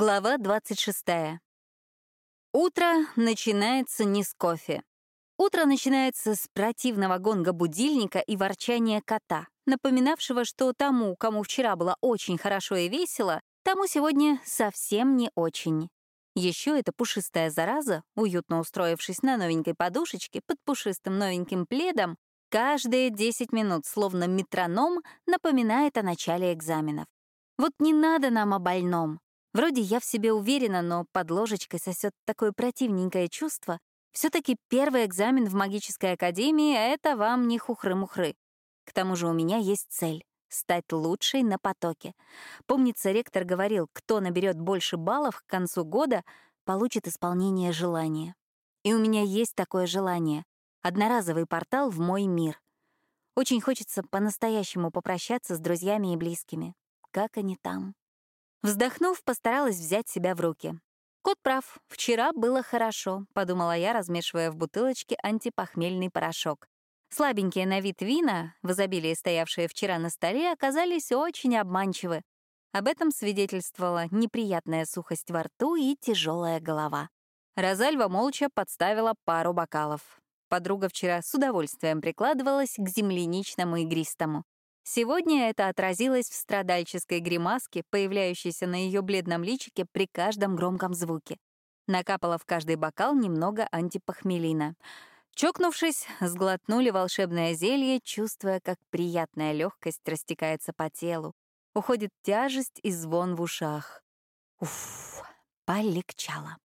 Глава 26. Утро начинается не с кофе. Утро начинается с противного гонга будильника и ворчания кота, напоминавшего, что тому, кому вчера было очень хорошо и весело, тому сегодня совсем не очень. Еще эта пушистая зараза, уютно устроившись на новенькой подушечке под пушистым новеньким пледом, каждые 10 минут, словно метроном, напоминает о начале экзаменов. Вот не надо нам о больном. Вроде я в себе уверена, но под ложечкой сосет такое противненькое чувство. все таки первый экзамен в магической академии — это вам не хухры-мухры. К тому же у меня есть цель — стать лучшей на потоке. Помнится, ректор говорил, кто наберет больше баллов к концу года, получит исполнение желания. И у меня есть такое желание — одноразовый портал в мой мир. Очень хочется по-настоящему попрощаться с друзьями и близкими. Как они там? Вздохнув, постаралась взять себя в руки. Кот прав, вчера было хорошо, подумала я, размешивая в бутылочке антипохмельный порошок. Слабенькие на вид вина, в изобилии стоявшие вчера на столе, оказались очень обманчивы. Об этом свидетельствовала неприятная сухость во рту и тяжелая голова. Розальва молча подставила пару бокалов. Подруга вчера с удовольствием прикладывалась к земляничному игристому. Сегодня это отразилось в страдальческой гримаске, появляющейся на ее бледном личике при каждом громком звуке. Накапала в каждый бокал немного антипохмелина. Чокнувшись, сглотнули волшебное зелье, чувствуя, как приятная легкость растекается по телу. Уходит тяжесть и звон в ушах. Уф, полегчало.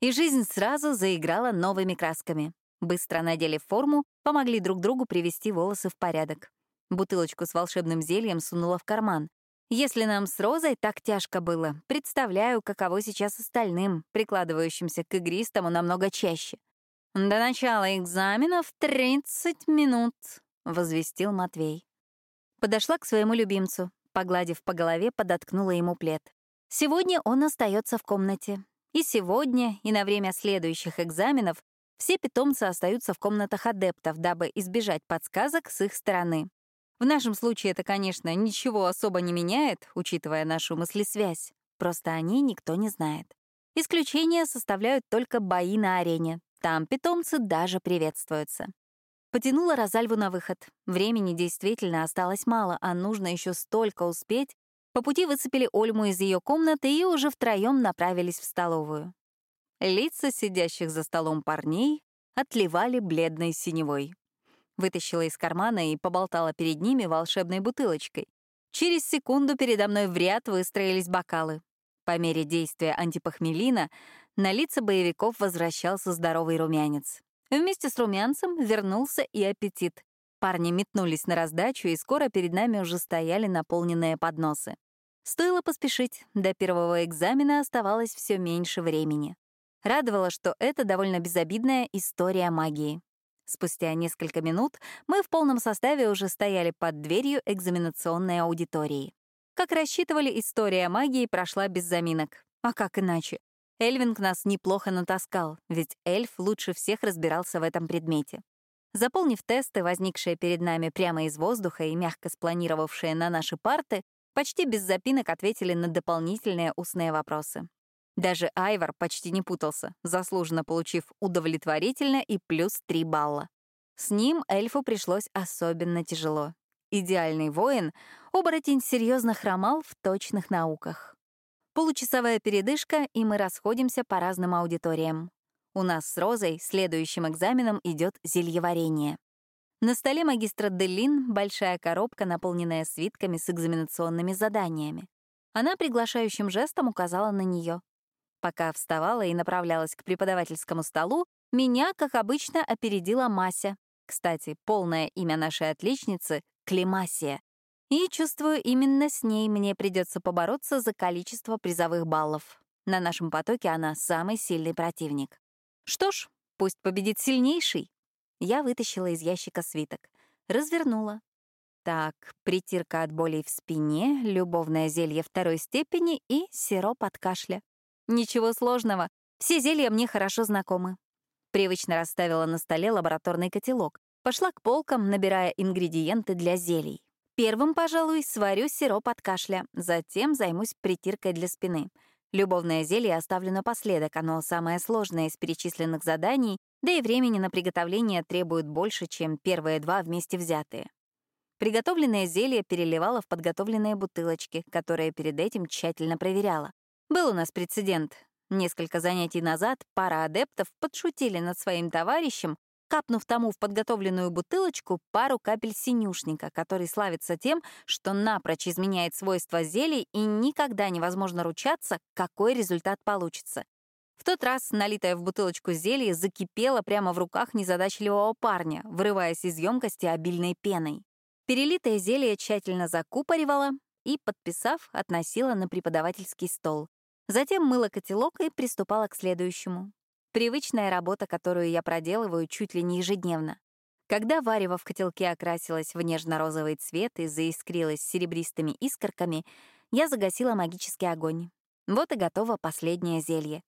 И жизнь сразу заиграла новыми красками. Быстро надели форму, помогли друг другу привести волосы в порядок. Бутылочку с волшебным зельем сунула в карман. Если нам с Розой так тяжко было, представляю, каково сейчас остальным, прикладывающимся к игристому намного чаще. «До начала экзаменов 30 минут», — возвестил Матвей. Подошла к своему любимцу, погладив по голове, подоткнула ему плед. Сегодня он остается в комнате. И сегодня, и на время следующих экзаменов все питомцы остаются в комнатах адептов, дабы избежать подсказок с их стороны. В нашем случае это, конечно, ничего особо не меняет, учитывая нашу мыслесвязь. Просто о ней никто не знает. Исключения составляют только бои на арене. Там питомцы даже приветствуются. Потянула Розальву на выход. Времени действительно осталось мало, а нужно еще столько успеть. По пути выцепили Ольму из ее комнаты и уже втроем направились в столовую. Лица сидящих за столом парней отливали бледной синевой. Вытащила из кармана и поболтала перед ними волшебной бутылочкой. Через секунду передо мной в ряд выстроились бокалы. По мере действия антипохмелина на лица боевиков возвращался здоровый румянец. Вместе с румянцем вернулся и аппетит. Парни метнулись на раздачу, и скоро перед нами уже стояли наполненные подносы. Стоило поспешить, до первого экзамена оставалось все меньше времени. Радовало, что это довольно безобидная история магии. Спустя несколько минут мы в полном составе уже стояли под дверью экзаменационной аудитории. Как рассчитывали, история магии прошла без заминок. А как иначе? Эльвинг нас неплохо натаскал, ведь эльф лучше всех разбирался в этом предмете. Заполнив тесты, возникшие перед нами прямо из воздуха и мягко спланировавшие на наши парты, почти без запинок ответили на дополнительные устные вопросы. Даже Айвар почти не путался, заслуженно получив удовлетворительно и плюс 3 балла. С ним эльфу пришлось особенно тяжело. Идеальный воин, оборотень серьезно хромал в точных науках. Получасовая передышка, и мы расходимся по разным аудиториям. У нас с Розой следующим экзаменом идет зельеварение. На столе магистра Делин большая коробка, наполненная свитками с экзаменационными заданиями. Она приглашающим жестом указала на нее. Пока вставала и направлялась к преподавательскому столу, меня, как обычно, опередила Мася. Кстати, полное имя нашей отличницы — Климасия. И, чувствую, именно с ней мне придется побороться за количество призовых баллов. На нашем потоке она самый сильный противник. Что ж, пусть победит сильнейший. Я вытащила из ящика свиток. Развернула. Так, притирка от болей в спине, любовное зелье второй степени и сироп от кашля. Ничего сложного. Все зелья мне хорошо знакомы. Привычно расставила на столе лабораторный котелок. Пошла к полкам, набирая ингредиенты для зелий. Первым, пожалуй, сварю сироп от кашля, затем займусь притиркой для спины. Любовное зелье оставлю напоследок, оно самое сложное из перечисленных заданий, да и времени на приготовление требует больше, чем первые два вместе взятые. Приготовленное зелье переливала в подготовленные бутылочки, которые перед этим тщательно проверяла. Был у нас прецедент. Несколько занятий назад пара адептов подшутили над своим товарищем, капнув тому в подготовленную бутылочку пару капель синюшника, который славится тем, что напрочь изменяет свойства зелий и никогда невозможно ручаться, какой результат получится. В тот раз налитое в бутылочку зелье закипело прямо в руках незадачливого парня, вырываясь из емкости обильной пеной. Перелитое зелье тщательно закупоривала и, подписав, относила на преподавательский стол. Затем мыла котелок и приступала к следующему. Привычная работа, которую я проделываю чуть ли не ежедневно. Когда варево в котелке окрасилось в нежно-розовый цвет и заискрилось серебристыми искорками, я загасила магический огонь. Вот и готово последнее зелье.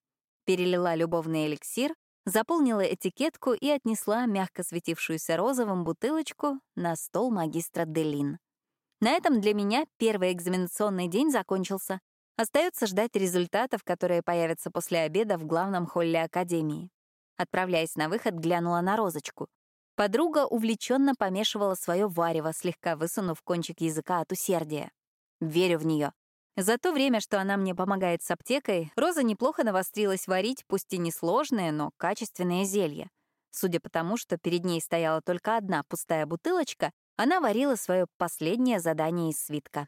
Перелила любовный эликсир, заполнила этикетку и отнесла мягко светившуюся розовым бутылочку на стол магистра Делин. На этом для меня первый экзаменационный день закончился. Остается ждать результатов, которые появятся после обеда в главном холле Академии. Отправляясь на выход, глянула на розочку. Подруга увлеченно помешивала свое варево, слегка высунув кончик языка от усердия. Верю в нее. За то время, что она мне помогает с аптекой, Роза неплохо навострилась варить, пусть и несложные, но качественные зелья. Судя по тому, что перед ней стояла только одна пустая бутылочка, она варила свое последнее задание из свитка.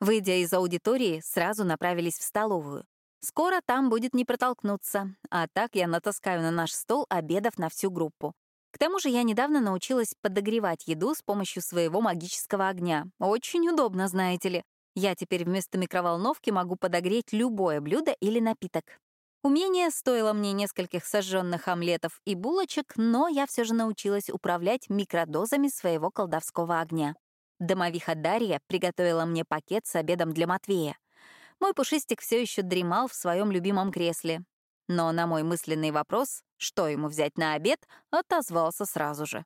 Выйдя из аудитории, сразу направились в столовую. Скоро там будет не протолкнуться, а так я натаскаю на наш стол обедов на всю группу. К тому же я недавно научилась подогревать еду с помощью своего магического огня. Очень удобно, знаете ли. Я теперь вместо микроволновки могу подогреть любое блюдо или напиток. Умение стоило мне нескольких сожженных омлетов и булочек, но я все же научилась управлять микродозами своего колдовского огня. Домовиха Дарья приготовила мне пакет с обедом для Матвея. Мой пушистик все еще дремал в своем любимом кресле. Но на мой мысленный вопрос, что ему взять на обед, отозвался сразу же.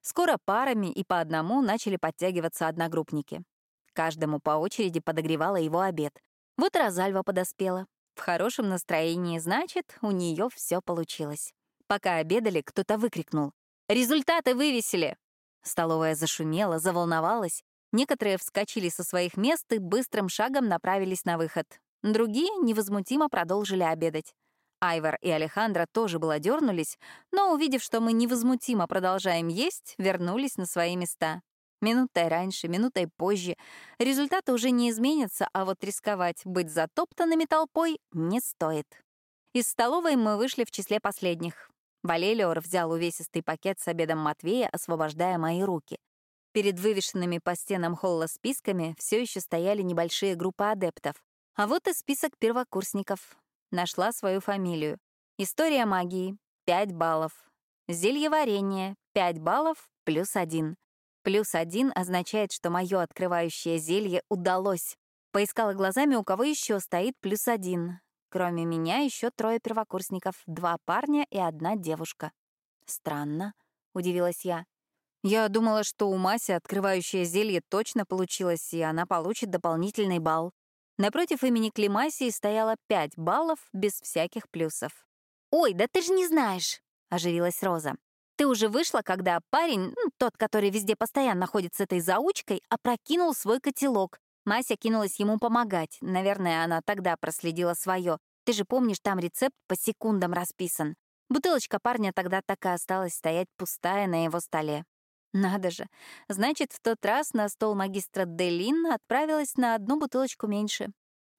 Скоро парами и по одному начали подтягиваться одногруппники. Каждому по очереди подогревала его обед. Вот Розальва подоспела. В хорошем настроении, значит, у нее все получилось. Пока обедали, кто-то выкрикнул. «Результаты вывесили!» Столовая зашумела, заволновалась. Некоторые вскочили со своих мест и быстрым шагом направились на выход. Другие невозмутимо продолжили обедать. Айвар и Алехандро тоже было дернулись, но, увидев, что мы невозмутимо продолжаем есть, вернулись на свои места. Минутой раньше, минутой позже. Результаты уже не изменятся, а вот рисковать быть затоптанными толпой не стоит. Из столовой мы вышли в числе последних. Валелиор взял увесистый пакет с обедом Матвея, освобождая мои руки. Перед вывешенными по стенам холла списками все еще стояли небольшие группы адептов. А вот и список первокурсников. Нашла свою фамилию. История магии — 5 баллов. Зельеварение — 5 баллов плюс 1. Плюс один означает, что мое открывающее зелье удалось. Поискала глазами, у кого еще стоит плюс один. Кроме меня еще трое первокурсников, два парня и одна девушка. Странно, удивилась я. Я думала, что у Маси открывающее зелье точно получилось, и она получит дополнительный балл. Напротив имени Климасии стояло пять баллов без всяких плюсов. «Ой, да ты же не знаешь!» — оживилась Роза. Ты уже вышла, когда парень, ну, тот, который везде постоянно ходит с этой заучкой, опрокинул свой котелок. Мася кинулась ему помогать. Наверное, она тогда проследила свое. Ты же помнишь, там рецепт по секундам расписан. Бутылочка парня тогда так и осталась стоять пустая на его столе. Надо же. Значит, в тот раз на стол магистра Делин отправилась на одну бутылочку меньше.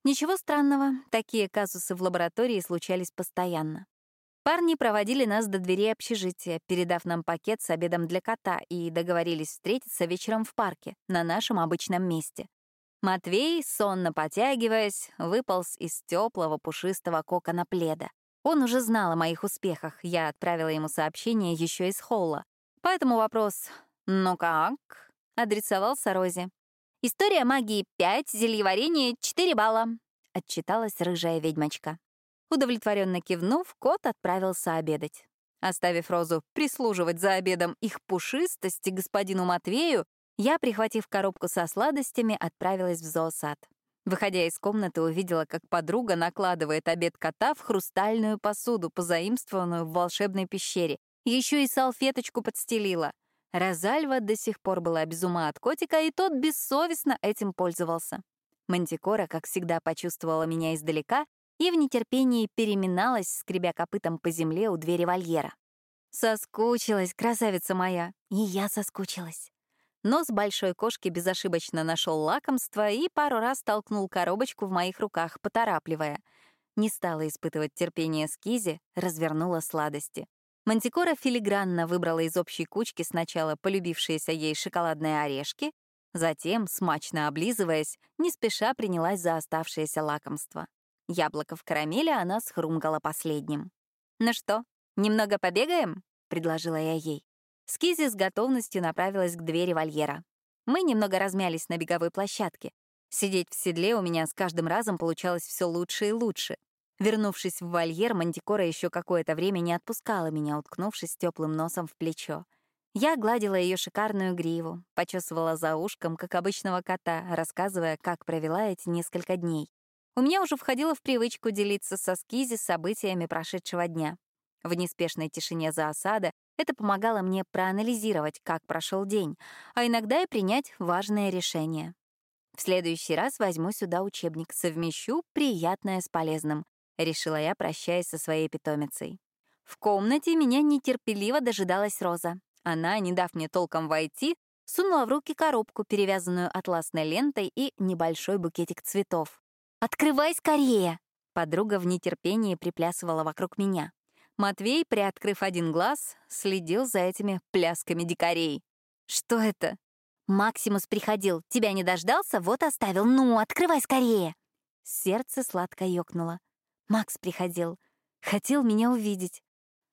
Ничего странного, такие казусы в лаборатории случались постоянно. Парни проводили нас до двери общежития, передав нам пакет с обедом для кота, и договорились встретиться вечером в парке, на нашем обычном месте. Матвей, сонно потягиваясь, выполз из теплого пушистого кокона пледа. Он уже знал о моих успехах, я отправила ему сообщение еще из холла. Поэтому вопрос «Ну как?» адресовался Розе. «История магии 5, зельеварение 4 балла», — отчиталась рыжая ведьмочка. Удовлетворенно кивнув, кот отправился обедать. Оставив Розу прислуживать за обедом их пушистости господину Матвею, я, прихватив коробку со сладостями, отправилась в зоосад. Выходя из комнаты, увидела, как подруга накладывает обед кота в хрустальную посуду, позаимствованную в волшебной пещере. Еще и салфеточку подстелила. Розальва до сих пор была без ума от котика, и тот бессовестно этим пользовался. Мантикора, как всегда, почувствовала меня издалека и в нетерпении переминалась, скребя копытом по земле у двери вольера. Соскучилась, красавица моя, и я соскучилась. Нос большой кошки безошибочно нашел лакомство и пару раз толкнул коробочку в моих руках, поторапливая. Не стала испытывать терпение скизи, развернула сладости. Мантикора филигранно выбрала из общей кучки сначала полюбившиеся ей шоколадные орешки, затем, смачно облизываясь, не спеша принялась за оставшееся лакомство. Яблоко в карамели она схрумкала последним. «Ну что, немного побегаем?» — предложила я ей. Скизи с готовностью направилась к двери вольера. Мы немного размялись на беговой площадке. Сидеть в седле у меня с каждым разом получалось все лучше и лучше. Вернувшись в вольер, Мантикора еще какое-то время не отпускала меня, уткнувшись теплым носом в плечо. Я гладила ее шикарную гриву, почесывала за ушком, как обычного кота, рассказывая, как провела эти несколько дней. У меня уже входило в привычку делиться со Скизи событиями прошедшего дня. В неспешной тишине за осада это помогало мне проанализировать, как прошел день, а иногда и принять важное решение. В следующий раз возьму сюда учебник, совмещу приятное с полезным, решила я, прощаясь со своей питомицей. В комнате меня нетерпеливо дожидалась Роза. Она, не дав мне толком войти, сунула в руки коробку, перевязанную атласной лентой и небольшой букетик цветов. «Открывай скорее!» Подруга в нетерпении приплясывала вокруг меня. Матвей, приоткрыв один глаз, следил за этими плясками дикарей. «Что это?» «Максимус приходил. Тебя не дождался? Вот оставил. Ну, открывай скорее!» Сердце сладко ёкнуло. Макс приходил. Хотел меня увидеть.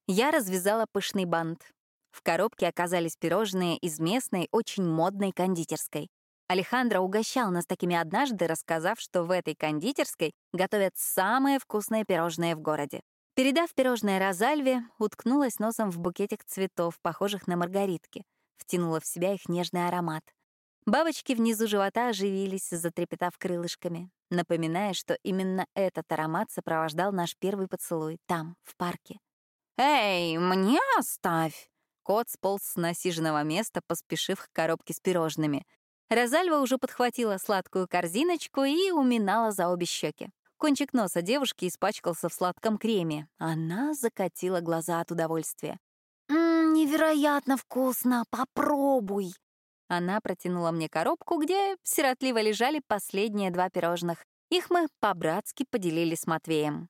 Я развязала пышный бант. В коробке оказались пирожные из местной, очень модной кондитерской. Алехандро угощал нас такими однажды, рассказав, что в этой кондитерской готовят самые вкусные пирожные в городе. Передав пирожное Розальве, уткнулась носом в букетик цветов, похожих на маргаритки, втянула в себя их нежный аромат. Бабочки внизу живота оживились, затрепетав крылышками, напоминая, что именно этот аромат сопровождал наш первый поцелуй там, в парке. «Эй, мне оставь!» Кот сполз с насиженного места, поспешив к коробке с пирожными. Розальва уже подхватила сладкую корзиночку и уминала за обе щеки. Кончик носа девушки испачкался в сладком креме. Она закатила глаза от удовольствия. «Ммм, невероятно вкусно! Попробуй!» Она протянула мне коробку, где сиротливо лежали последние два пирожных. Их мы по-братски поделили с Матвеем.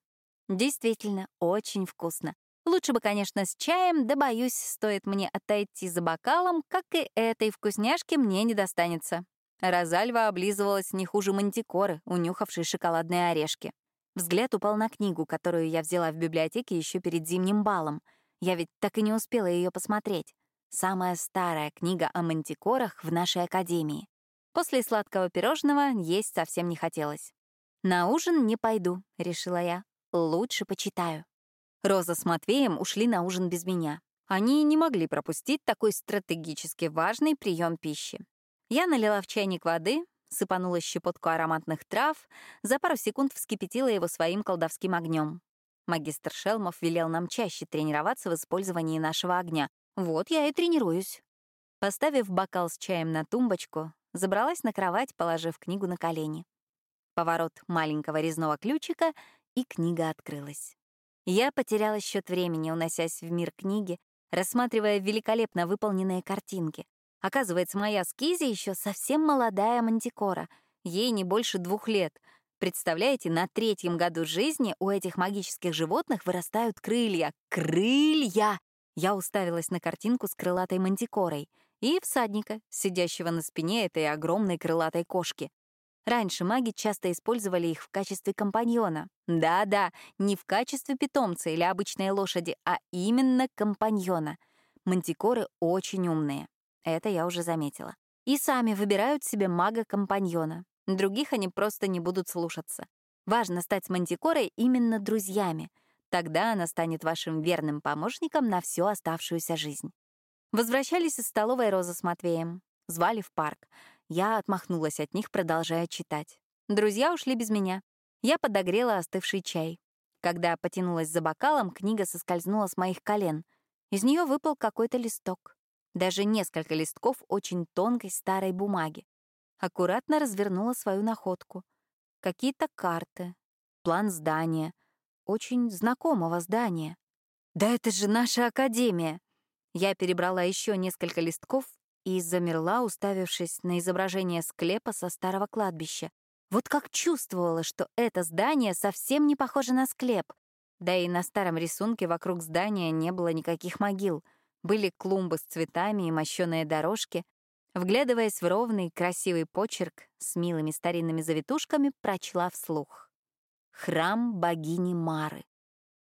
Действительно, очень вкусно. Лучше бы, конечно, с чаем, да, боюсь, стоит мне отойти за бокалом, как и этой вкусняшки мне не достанется. Розальва облизывалась не хуже мантикоры, унюхавшей шоколадные орешки. Взгляд упал на книгу, которую я взяла в библиотеке еще перед зимним балом. Я ведь так и не успела ее посмотреть. Самая старая книга о мантикорах в нашей академии. После сладкого пирожного есть совсем не хотелось. «На ужин не пойду», — решила я. «Лучше почитаю». Роза с Матвеем ушли на ужин без меня. Они не могли пропустить такой стратегически важный прием пищи. Я налила в чайник воды, сыпанула щепотку ароматных трав, за пару секунд вскипятила его своим колдовским огнем. Магистр Шелмов велел нам чаще тренироваться в использовании нашего огня. Вот я и тренируюсь. Поставив бокал с чаем на тумбочку, забралась на кровать, положив книгу на колени. Поворот маленького резного ключика, и книга открылась. Я потеряла счет времени, уносясь в мир книги, рассматривая великолепно выполненные картинки. Оказывается, моя Скизи еще совсем молодая мантикора. Ей не больше двух лет. Представляете, на третьем году жизни у этих магических животных вырастают крылья. Крылья! Я уставилась на картинку с крылатой мантикорой и всадника, сидящего на спине этой огромной крылатой кошки. Раньше маги часто использовали их в качестве компаньона. Да-да, не в качестве питомца или обычной лошади, а именно компаньона. Мантикоры очень умные. Это я уже заметила. И сами выбирают себе мага-компаньона. Других они просто не будут слушаться. Важно стать мантикорой именно друзьями. Тогда она станет вашим верным помощником на всю оставшуюся жизнь. Возвращались из столовой Роза с Матвеем. Звали в парк. Я отмахнулась от них, продолжая читать. Друзья ушли без меня. Я подогрела остывший чай. Когда потянулась за бокалом, книга соскользнула с моих колен. Из нее выпал какой-то листок. Даже несколько листков очень тонкой старой бумаги. Аккуратно развернула свою находку. Какие-то карты, план здания. Очень знакомого здания. Да это же наша академия! Я перебрала еще несколько листков и замерла, уставившись на изображение склепа со старого кладбища. Вот как чувствовала, что это здание совсем не похоже на склеп. Да и на старом рисунке вокруг здания не было никаких могил. Были клумбы с цветами и мощеные дорожки. Вглядываясь в ровный, красивый почерк с милыми старинными завитушками, прочла вслух. «Храм богини Мары».